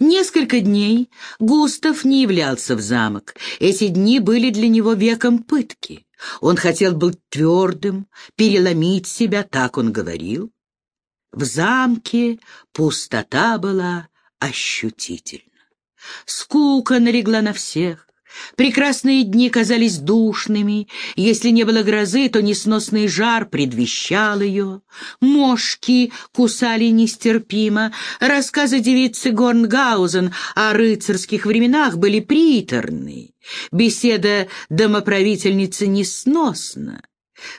Несколько дней Густав не являлся в замок. Эти дни были для него веком пытки. Он хотел быть твердым, переломить себя, так он говорил. В замке пустота была ощутительна. Скука налегла на всех. Прекрасные дни казались душными, если не было грозы, то несносный жар предвещал ее. Мошки кусали нестерпимо. Рассказы девицы Горнгаузен о рыцарских временах были приторны. Беседа домоправительницы несносна.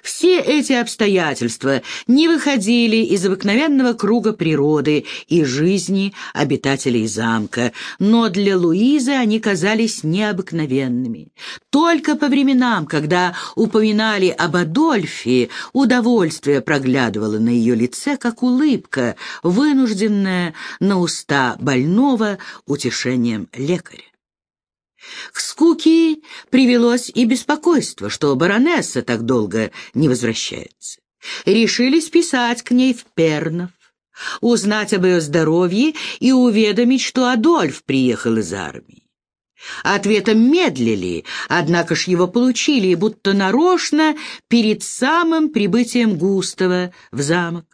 Все эти обстоятельства не выходили из обыкновенного круга природы и жизни обитателей замка, но для Луизы они казались необыкновенными. Только по временам, когда упоминали об Адольфе, удовольствие проглядывало на ее лице, как улыбка, вынужденная на уста больного утешением лекаря. К скуке привелось и беспокойство, что баронесса так долго не возвращается. Решили списать к ней в Пернов, узнать об ее здоровье и уведомить, что Адольф приехал из армии. Ответом медлили, однако ж его получили, будто нарочно перед самым прибытием Густава в замок.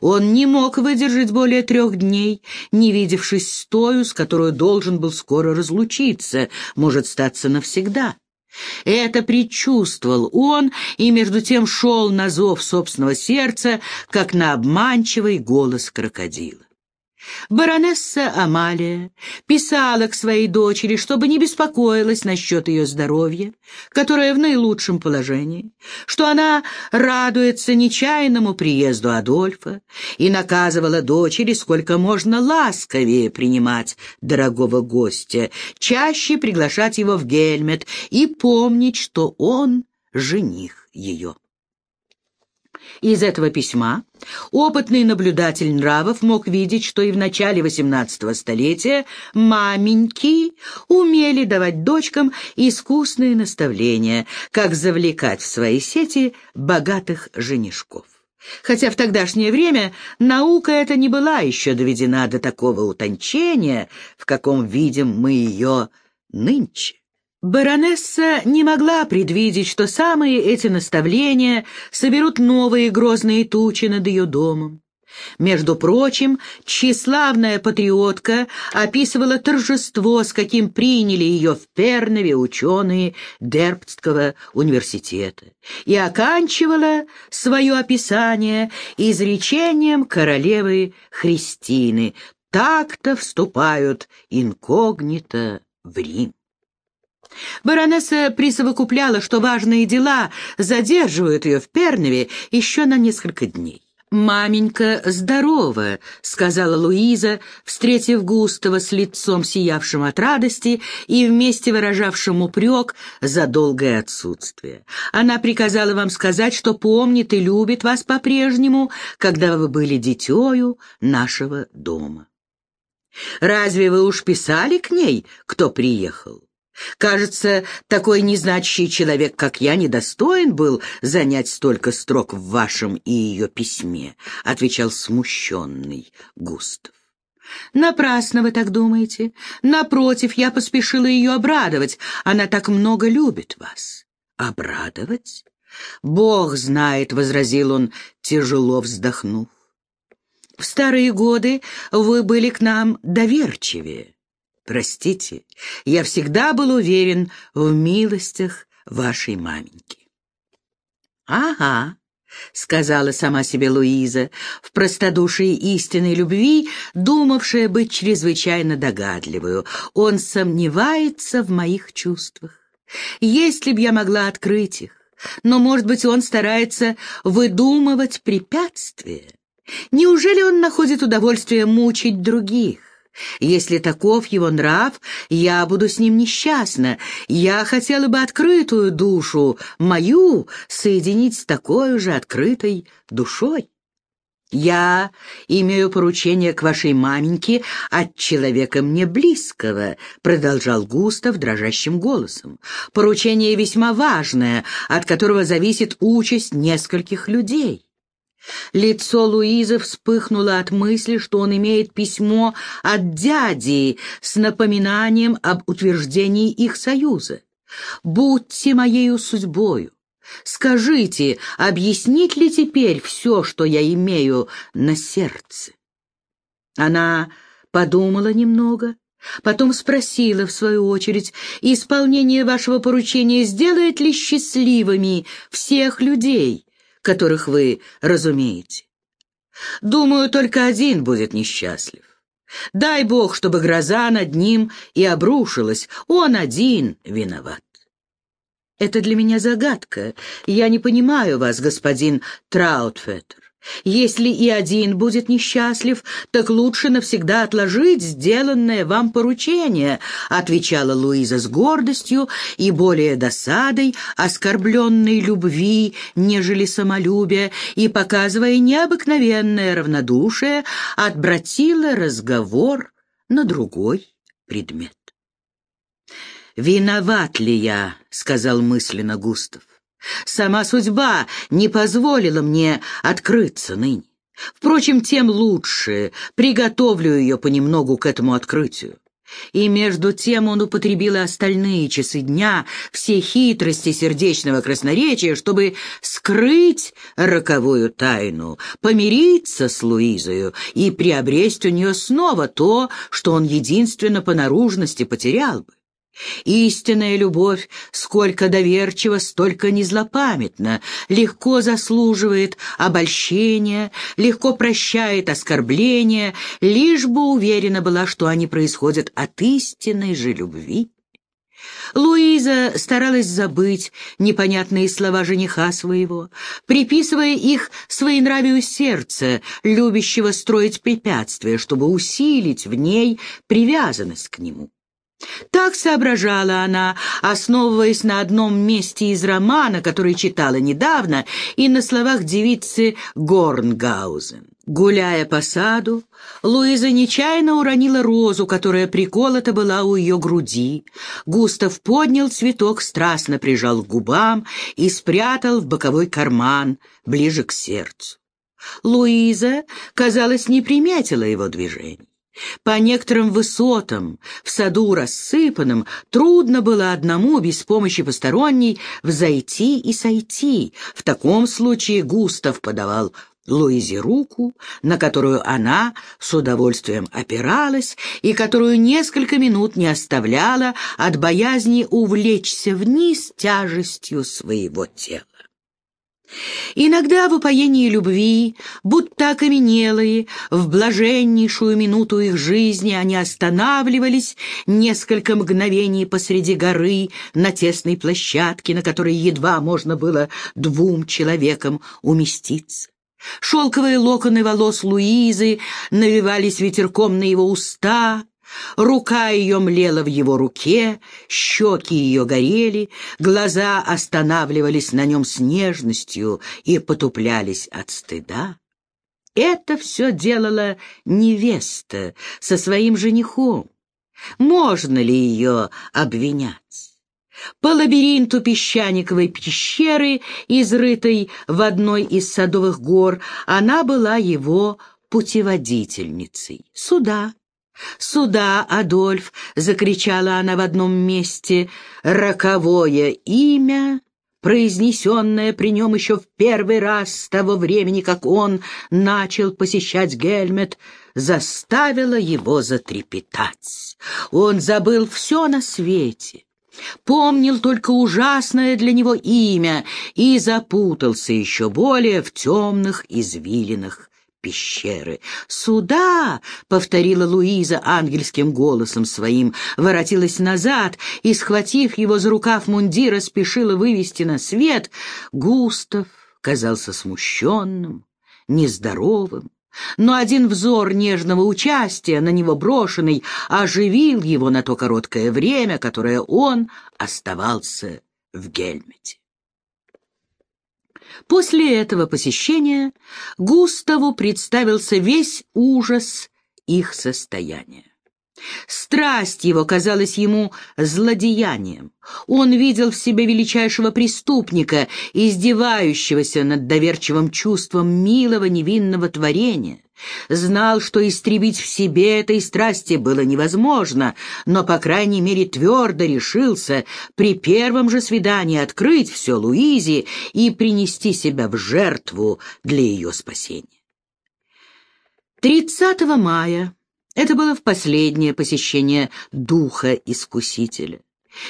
Он не мог выдержать более трех дней, не видевшись с тою, с которой должен был скоро разлучиться, может статься навсегда. Это предчувствовал он и между тем шел на зов собственного сердца, как на обманчивый голос крокодила. Баронесса Амалия писала к своей дочери, чтобы не беспокоилась насчет ее здоровья, которое в наилучшем положении, что она радуется нечаянному приезду Адольфа и наказывала дочери сколько можно ласковее принимать дорогого гостя, чаще приглашать его в Гельмет и помнить, что он жених ее. Из этого письма опытный наблюдатель нравов мог видеть, что и в начале XVIII столетия маменьки умели давать дочкам искусные наставления, как завлекать в свои сети богатых женишков. Хотя в тогдашнее время наука эта не была еще доведена до такого утончения, в каком видим мы ее нынче. Баронесса не могла предвидеть, что самые эти наставления соберут новые грозные тучи над ее домом. Между прочим, тщеславная патриотка описывала торжество, с каким приняли ее в Пернове ученые Дербстского университета, и оканчивала свое описание изречением королевы Христины «Так-то вступают инкогнито в Рим». Баронесса присовокупляла, что важные дела задерживают ее в Пернове еще на несколько дней. «Маменька здорова», — сказала Луиза, встретив Густава с лицом сиявшим от радости и вместе выражавшим упрек за долгое отсутствие. «Она приказала вам сказать, что помнит и любит вас по-прежнему, когда вы были дитёю нашего дома». «Разве вы уж писали к ней, кто приехал?» Кажется, такой незначащий человек, как я, недостоин был занять столько строк в вашем и ее письме, — отвечал смущенный Густав. Напрасно вы так думаете. Напротив, я поспешила ее обрадовать. Она так много любит вас. Обрадовать? Бог знает, — возразил он, тяжело вздохнув. В старые годы вы были к нам доверчивее. Простите, я всегда был уверен в милостях вашей маменьки. Ага, — сказала сама себе Луиза, в простодушии истинной любви, думавшая быть чрезвычайно догадливую. Он сомневается в моих чувствах. Если б я могла открыть их, но, может быть, он старается выдумывать препятствия. Неужели он находит удовольствие мучить других? Если таков его нрав, я буду с ним несчастна. Я хотела бы открытую душу, мою, соединить с такой же открытой душой. «Я имею поручение к вашей маменьке от человека мне близкого», — продолжал Густав дрожащим голосом. «Поручение весьма важное, от которого зависит участь нескольких людей. Лицо Луизы вспыхнуло от мысли, что он имеет письмо от дяди с напоминанием об утверждении их союза. «Будьте моею судьбою. Скажите, объяснить ли теперь все, что я имею на сердце?» Она подумала немного, потом спросила, в свою очередь, исполнение вашего поручения сделает ли счастливыми всех людей, которых вы разумеете. Думаю, только один будет несчастлив. Дай Бог, чтобы гроза над ним и обрушилась. Он один виноват. Это для меня загадка. Я не понимаю вас, господин Траутфеттер. Если и один будет несчастлив, так лучше навсегда отложить сделанное вам поручение», — отвечала Луиза с гордостью и более досадой, оскорбленной любви, нежели самолюбия, и, показывая необыкновенное равнодушие, отбратила разговор на другой предмет. «Виноват ли я?» — сказал мысленно Густав. Сама судьба не позволила мне открыться ныне. Впрочем, тем лучше, приготовлю ее понемногу к этому открытию. И между тем он употребил остальные часы дня, все хитрости сердечного красноречия, чтобы скрыть роковую тайну, помириться с Луизою и приобрести у нее снова то, что он единственно по наружности потерял бы. Истинная любовь, сколько доверчива, столько незлопамятна, легко заслуживает обольщения, легко прощает оскорбления, лишь бы уверена была, что они происходят от истинной же любви. Луиза старалась забыть непонятные слова жениха своего, приписывая их своенравию сердца, любящего строить препятствия, чтобы усилить в ней привязанность к нему. Так соображала она, основываясь на одном месте из романа, который читала недавно, и на словах девицы Горнгаузен. Гуляя по саду, Луиза нечаянно уронила розу, которая приколота была у ее груди. Густав поднял цветок, страстно прижал к губам и спрятал в боковой карман, ближе к сердцу. Луиза, казалось, не приметила его движений. По некоторым высотам, в саду рассыпанном, трудно было одному, без помощи посторонней, взойти и сойти. В таком случае Густав подавал Луизе руку, на которую она с удовольствием опиралась и которую несколько минут не оставляла от боязни увлечься вниз тяжестью своего тела. Иногда в упоении любви, будто окаменелые, в блаженнейшую минуту их жизни они останавливались несколько мгновений посреди горы на тесной площадке, на которой едва можно было двум человекам уместиться. Шелковые локоны волос Луизы навивались ветерком на его уста, Рука ее млела в его руке, щеки ее горели, глаза останавливались на нем с нежностью и потуплялись от стыда. Это все делала невеста со своим женихом. Можно ли ее обвинять? По лабиринту песчаниковой пещеры, изрытой в одной из садовых гор, она была его путеводительницей. Сюда, «Сюда, Адольф!» — закричала она в одном месте. «Роковое имя!» произнесенное при нем еще в первый раз с того времени, как он начал посещать Гельмет, заставило его затрепетать. Он забыл все на свете, помнил только ужасное для него имя и запутался еще более в темных извилинах пещеры. «Сюда!» — повторила Луиза ангельским голосом своим, воротилась назад и, схватив его за рукав мундира, спешила вывести на свет. Густав казался смущенным, нездоровым. Но один взор нежного участия, на него брошенный, оживил его на то короткое время, которое он оставался в Гельмете. После этого посещения Густаву представился весь ужас их состояния. Страсть его казалась ему злодеянием. Он видел в себе величайшего преступника, издевающегося над доверчивым чувством милого невинного творения. Знал, что истребить в себе этой страсти было невозможно, но, по крайней мере, твердо решился при первом же свидании открыть все Луизе и принести себя в жертву для ее спасения. 30 мая это было в последнее посещение духа Искусителя.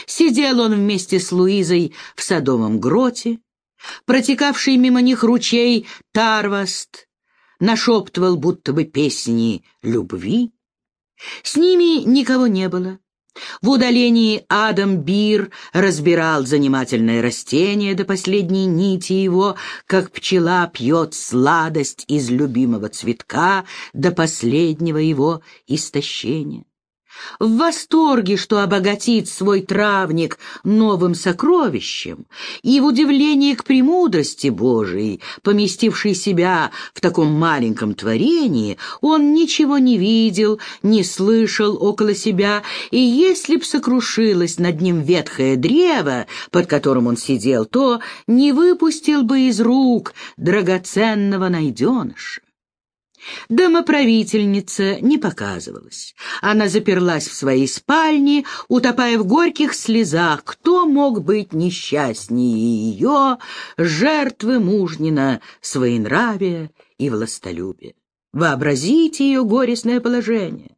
Сидел он вместе с Луизой в садовом гроте, протекавший мимо них ручей Тарваст нашептывал будто бы песни любви. С ними никого не было. В удалении Адам Бир разбирал занимательное растение до последней нити его, как пчела пьет сладость из любимого цветка до последнего его истощения в восторге, что обогатит свой травник новым сокровищем, и в удивлении к премудрости Божией, поместившей себя в таком маленьком творении, он ничего не видел, не слышал около себя, и если б сокрушилось над ним ветхое древо, под которым он сидел, то не выпустил бы из рук драгоценного найденыша. Домоправительница не показывалась. Она заперлась в своей спальне, утопая в горьких слезах. Кто мог быть несчастнее ее, жертвы мужнина, своенравия и властолюбия? Вообразите ее горестное положение.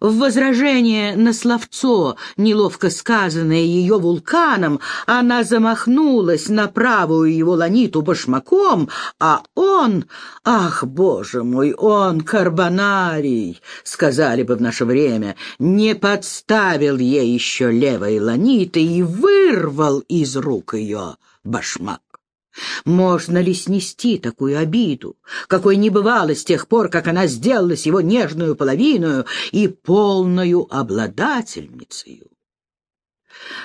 В возражение на словцо, неловко сказанное ее вулканом, она замахнулась на правую его ланиту башмаком, а он, ах, боже мой, он карбонарий, сказали бы в наше время, не подставил ей еще левой ланиты и вырвал из рук ее башмак. Можно ли снести такую обиду, какой не бывало с тех пор, как она сделалась его нежную половину и полную обладательницей?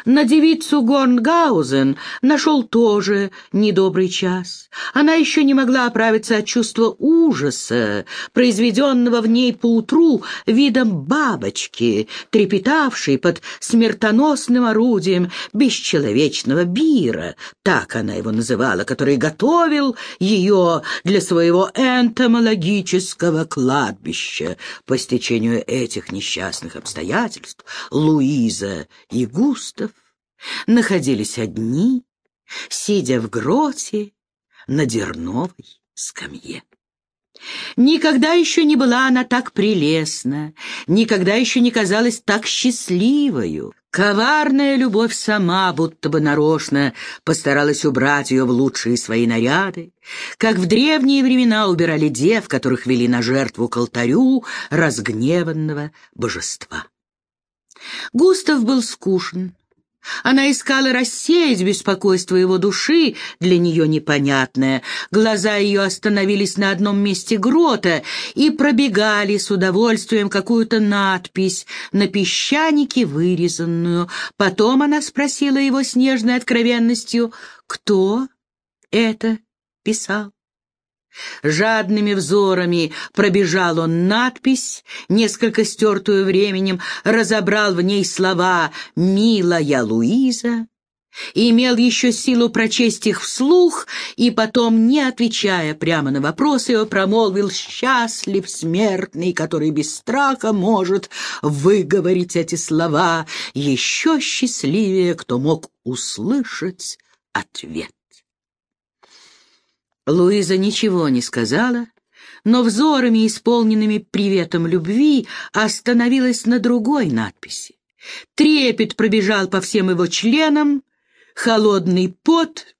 На девицу Горнгаузен нашел тоже недобрый час. Она еще не могла оправиться от чувства ужаса, произведенного в ней поутру видом бабочки, трепетавшей под смертоносным орудием бесчеловечного бира, так она его называла, который готовил ее для своего энтомологического кладбища. По стечению этих несчастных обстоятельств Луиза и Гус Густав находились одни, сидя в гроте на дерновой скамье. Никогда еще не была она так прелестна, никогда еще не казалась так счастливою. Коварная любовь сама, будто бы нарочно, постаралась убрать ее в лучшие свои наряды, как в древние времена убирали дев, которых вели на жертву к алтарю разгневанного божества. Густав был скучен. Она искала рассеять беспокойство его души, для нее непонятное. Глаза ее остановились на одном месте грота и пробегали с удовольствием какую-то надпись на песчанике вырезанную. Потом она спросила его с нежной откровенностью, кто это писал. Жадными взорами пробежал он надпись, несколько стертую временем, разобрал в ней слова «Милая Луиза», имел еще силу прочесть их вслух, и потом, не отвечая прямо на вопросы, его промолвил «Счастлив смертный, который без страха может выговорить эти слова, еще счастливее, кто мог услышать ответ». Луиза ничего не сказала, но взорами, исполненными приветом любви, остановилась на другой надписи. Трепет пробежал по всем его членам, холодный пот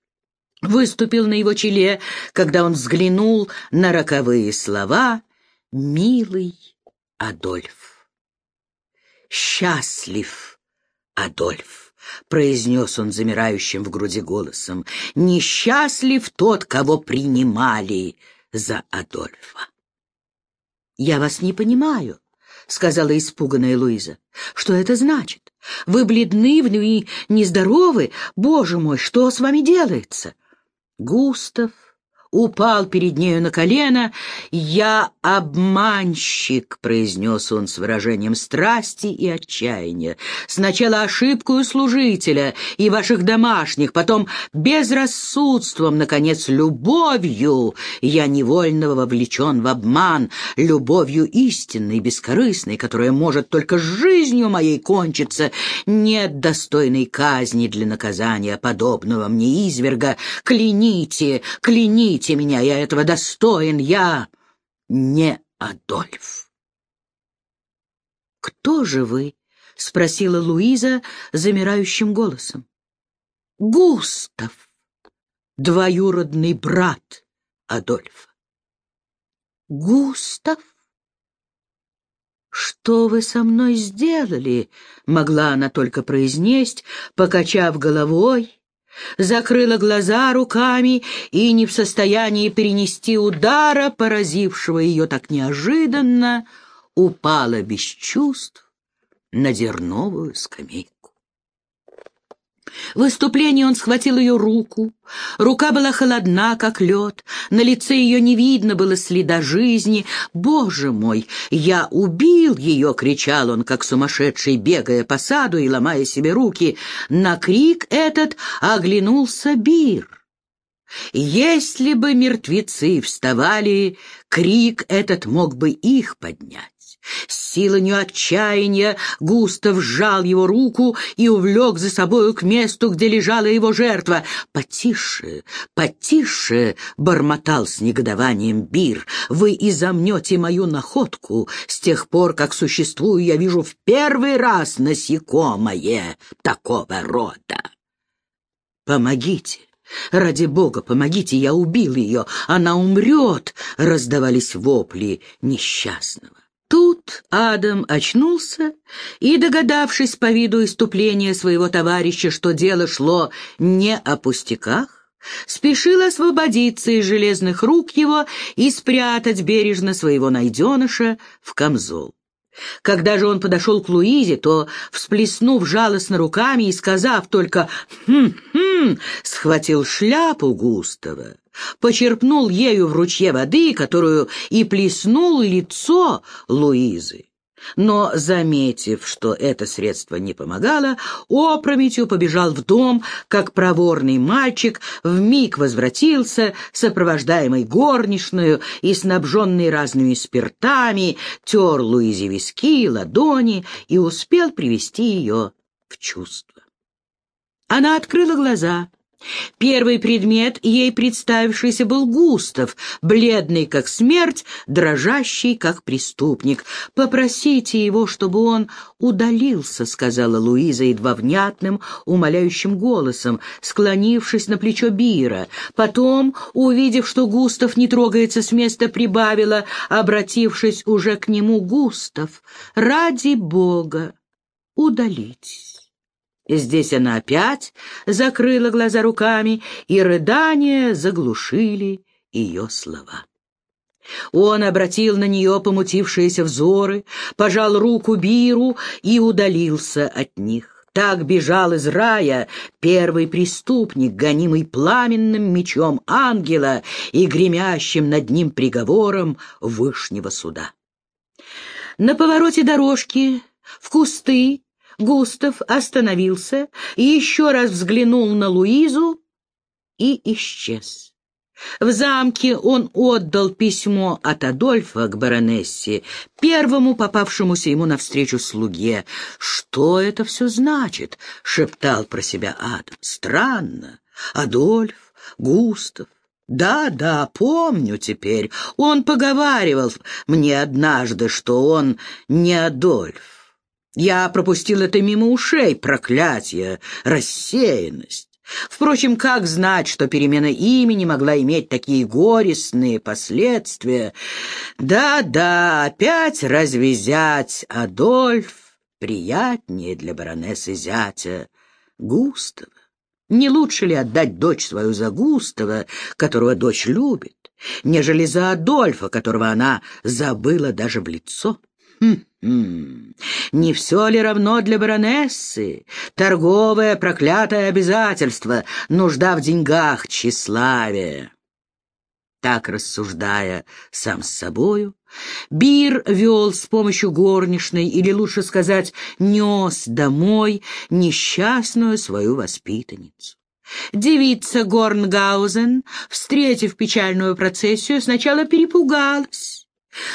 выступил на его челе, когда он взглянул на роковые слова «Милый Адольф». «Счастлив Адольф». — произнес он замирающим в груди голосом. «Несчастлив тот, кого принимали за Адольфа». «Я вас не понимаю», — сказала испуганная Луиза. «Что это значит? Вы бледны, вы нездоровы? Боже мой, что с вами делается?» Густав упал перед нею на колено. «Я обманщик», — произнес он с выражением страсти и отчаяния. «Сначала ошибкою служителя и ваших домашних, потом безрассудством, наконец, любовью. Я невольно вовлечен в обман, любовью истинной, бескорыстной, которая может только жизнью моей кончиться. Нет достойной казни для наказания подобного мне изверга. Кляните, кляните меня, я этого достоин, я не Адольф. «Кто же вы?» — спросила Луиза замирающим голосом. «Густав, двоюродный брат Адольфа». «Густав? Что вы со мной сделали?» — могла она только произнести, покачав головой закрыла глаза руками и не в состоянии перенести удара, поразившего ее так неожиданно, упала без чувств на дерновую скамейку. В выступлении он схватил ее руку. Рука была холодна, как лед. На лице ее не видно было следа жизни. «Боже мой, я убил ее!» — кричал он, как сумасшедший, бегая по саду и ломая себе руки. На крик этот оглянулся Бир. Если бы мертвецы вставали, крик этот мог бы их поднять. С силою отчаяния Густав сжал его руку и увлек за собою к месту, где лежала его жертва. «Потише, потише!» — бормотал с негодованием Бир. «Вы изомнете мою находку. С тех пор, как существую, я вижу в первый раз насекомое такого рода. Помогите!» «Ради бога, помогите, я убил ее, она умрет!» — раздавались вопли несчастного. Тут Адам очнулся и, догадавшись по виду иступления своего товарища, что дело шло не о пустяках, спешил освободиться из железных рук его и спрятать бережно своего найденыша в камзол. Когда же он подошел к Луизе, то, всплеснув жалостно руками и сказав только «хм-хм», схватил шляпу Густава почерпнул ею в ручье воды, которую и плеснул лицо Луизы. Но, заметив, что это средство не помогало, опрометью побежал в дом, как проворный мальчик, вмиг возвратился, сопровождаемый горничную и снабженный разными спиртами, тер Луизе виски ладони и успел привести ее в чувство. Она открыла глаза — Первый предмет, ей представившийся, был Густав, бледный как смерть, дрожащий как преступник. «Попросите его, чтобы он удалился», — сказала Луиза едва внятным, умоляющим голосом, склонившись на плечо Бира. Потом, увидев, что Густав не трогается с места, прибавила, обратившись уже к нему, «Густав, ради Бога, удалитесь». Здесь она опять закрыла глаза руками, и рыдания заглушили ее слова. Он обратил на нее помутившиеся взоры, пожал руку Биру и удалился от них. Так бежал из рая первый преступник, гонимый пламенным мечом ангела и гремящим над ним приговором Вышнего суда. На повороте дорожки в кусты Густав остановился еще раз взглянул на Луизу и исчез. В замке он отдал письмо от Адольфа к баронессе, первому попавшемуся ему навстречу слуге. «Что это все значит?» — шептал про себя Адам. «Странно. Адольф, Густав. Да, да, помню теперь. Он поговаривал мне однажды, что он не Адольф. Я пропустил это мимо ушей, проклятие, рассеянность. Впрочем, как знать, что перемена имени могла иметь такие горестные последствия? Да-да, опять развязать Адольф приятнее для баронессы зятя Густава. Не лучше ли отдать дочь свою за Густава, которого дочь любит, нежели за Адольфа, которого она забыла даже в лицо? Хм-хм, не все ли равно для баронессы? Торговое проклятое обязательство, нужда в деньгах, тщеславие. Так рассуждая сам с собою, Бир вел с помощью горничной, или лучше сказать, нес домой несчастную свою воспитанницу. Девица Горнгаузен, встретив печальную процессию, сначала перепугалась,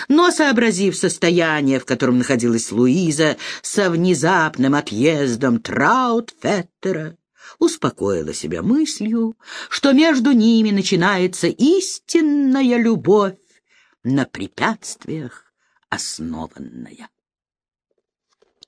но, сообразив состояние, в котором находилась Луиза, со внезапным отъездом Траутфеттера, успокоила себя мыслью, что между ними начинается истинная любовь на препятствиях основанная.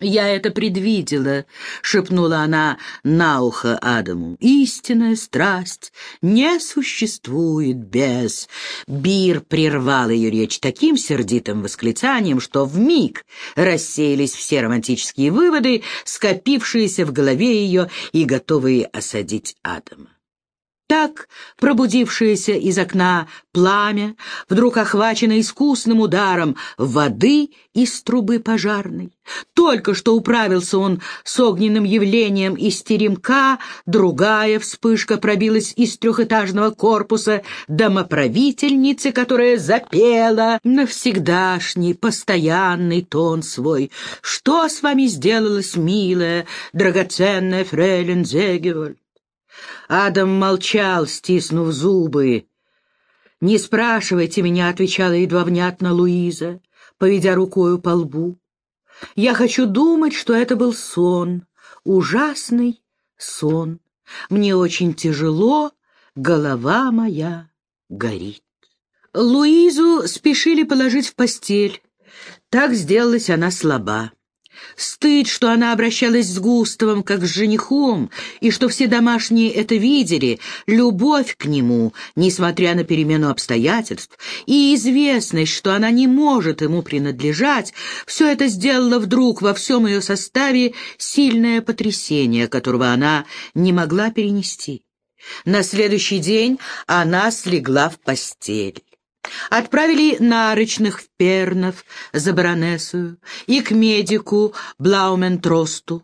«Я это предвидела», — шепнула она на ухо Адаму. «Истинная страсть не существует без...» Бир прервал ее речь таким сердитым восклицанием, что вмиг рассеялись все романтические выводы, скопившиеся в голове ее и готовые осадить Адама. Так, пробудившееся из окна пламя, вдруг охвачено искусным ударом воды из трубы пожарной. Только что управился он с огненным явлением из теремка, другая вспышка пробилась из трехэтажного корпуса домоправительницы, которая запела навсегдашний, постоянный тон свой. «Что с вами сделалось, милая, драгоценная фрейлин Зегеволь?» Адам молчал, стиснув зубы. «Не спрашивайте меня», — отвечала едва внятно Луиза, поведя рукою по лбу. «Я хочу думать, что это был сон, ужасный сон. Мне очень тяжело, голова моя горит». Луизу спешили положить в постель. Так сделалась она слаба. Стыд, что она обращалась с Густавом как с женихом, и что все домашние это видели, любовь к нему, несмотря на перемену обстоятельств, и известность, что она не может ему принадлежать, все это сделало вдруг во всем ее составе сильное потрясение, которого она не могла перенести. На следующий день она слегла в постель. Отправили нарочных в Пернов за баронессу и к медику Блаументросту.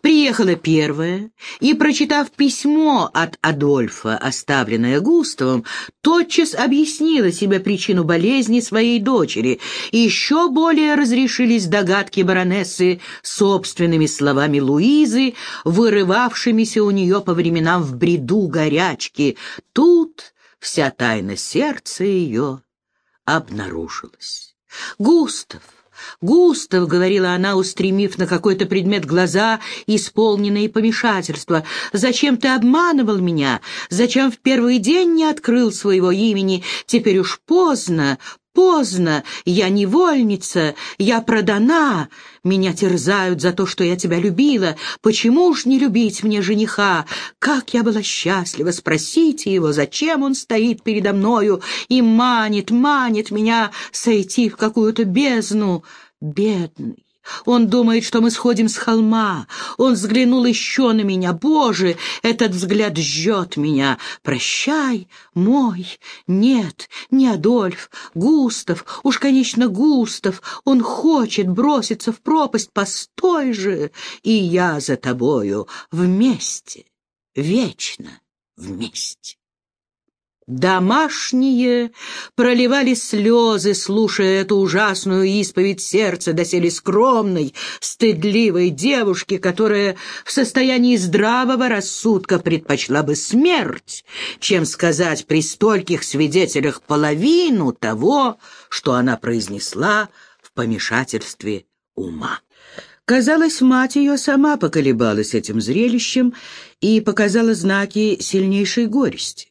Приехала первая и, прочитав письмо от Адольфа, оставленное Густавом, тотчас объяснила себе причину болезни своей дочери, и еще более разрешились догадки баронессы собственными словами Луизы, вырывавшимися у нее по временам в бреду горячки. Тут вся тайна сердца ее обнаружилась. «Густав! Густав!» — говорила она, устремив на какой-то предмет глаза, исполненные помешательства. «Зачем ты обманывал меня? Зачем в первый день не открыл своего имени? Теперь уж поздно, поздно, я невольница, я продана, меня терзают за то, что я тебя любила, почему ж не любить мне жениха? Как я была счастлива, спросите его, зачем он стоит передо мною и манит, манит меня сойти в какую-то бездну, бедный. Он думает, что мы сходим с холма. Он взглянул еще на меня. Боже, этот взгляд жжет меня. Прощай, мой. Нет, не Адольф. Густав. Уж, конечно, Густав. Он хочет броситься в пропасть. Постой же. И я за тобою. Вместе. Вечно вместе. Домашние проливали слезы, слушая эту ужасную исповедь сердца доселе скромной, стыдливой девушки, которая в состоянии здравого рассудка предпочла бы смерть, чем сказать при стольких свидетелях половину того, что она произнесла в помешательстве ума. Казалось, мать ее сама поколебалась этим зрелищем и показала знаки сильнейшей горести.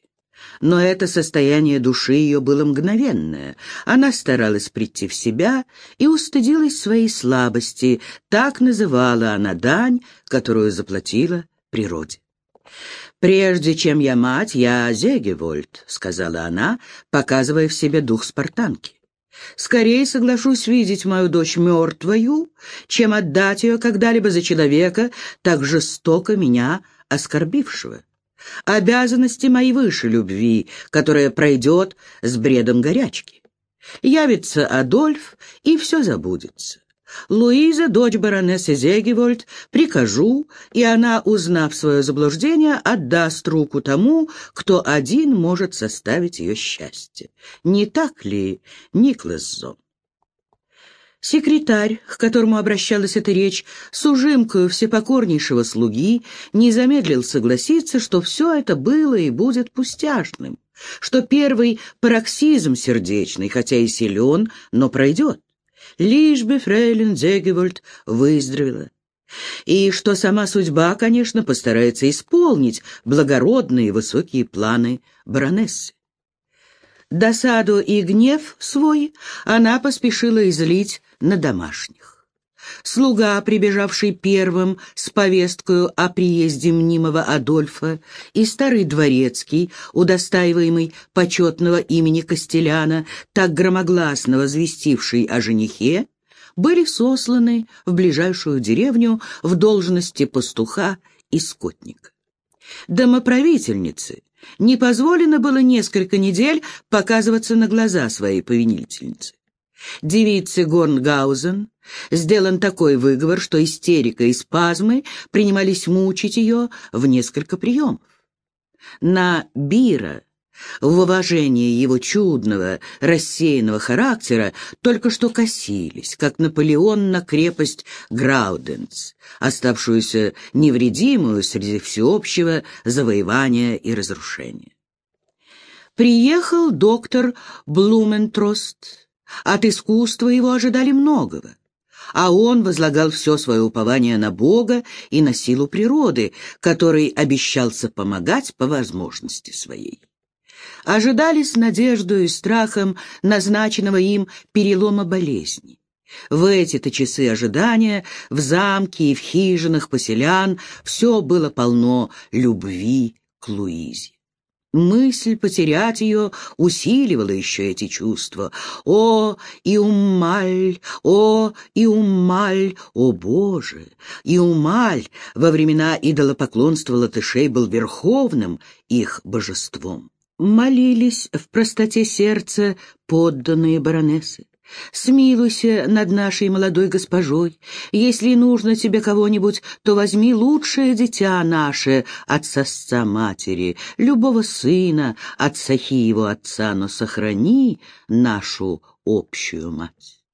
Но это состояние души ее было мгновенное. Она старалась прийти в себя и устыдилась своей слабости. Так называла она дань, которую заплатила природе. «Прежде чем я мать, я Зегевольд», — сказала она, показывая в себе дух спартанки. «Скорее соглашусь видеть мою дочь мертвою, чем отдать ее когда-либо за человека, так жестоко меня оскорбившего». Обязанности мои выше любви, которая пройдет с бредом горячки. Явится Адольф, и все забудется. Луиза, дочь баронессы Зегевольд, прикажу, и она, узнав свое заблуждение, отдаст руку тому, кто один может составить ее счастье. Не так ли, Никлас Зон? Секретарь, к которому обращалась эта речь, с ужимкою всепокорнейшего слуги, не замедлил согласиться, что все это было и будет пустяшным, что первый пароксизм сердечный, хотя и силен, но пройдет лишь бы фрейлин Зегевольд выздоровела. И что сама судьба, конечно, постарается исполнить благородные высокие планы баронессы. Досаду и гнев свой она поспешила излить на домашних. Слуга, прибежавший первым с повесткою о приезде мнимого Адольфа, и старый дворецкий, удостаиваемый почетного имени Костеляна, так громогласно возвестивший о женихе, были сосланы в ближайшую деревню в должности пастуха и скотника. Домоправительнице не позволено было несколько недель показываться на глаза своей повинительницы. Девице Горнгаузен сделан такой выговор, что истерика и спазмы принимались мучить ее в несколько приемов. На Бира, в уважении его чудного, рассеянного характера, только что косились, как Наполеон на крепость Грауденс, оставшуюся невредимую среди всеобщего завоевания и разрушения. Приехал доктор Блументрост, от искусства его ожидали многого, а он возлагал все свое упование на Бога и на силу природы, которой обещался помогать по возможности своей. Ожидали с надеждой и страхом назначенного им перелома болезни. В эти-то часы ожидания в замке и в хижинах поселян все было полно любви к Луизе. Мысль потерять ее усиливала еще эти чувства. О, Иумаль, о, Иумаль, о Боже! Иумаль во времена идолопоклонства латышей был верховным их божеством. Молились в простоте сердца подданные баронессы. Смилуйся над нашей молодой госпожой. Если нужно тебе кого-нибудь, то возьми лучшее дитя наше от сосца матери, любого сына от сахи его отца, но сохрани нашу общую мать.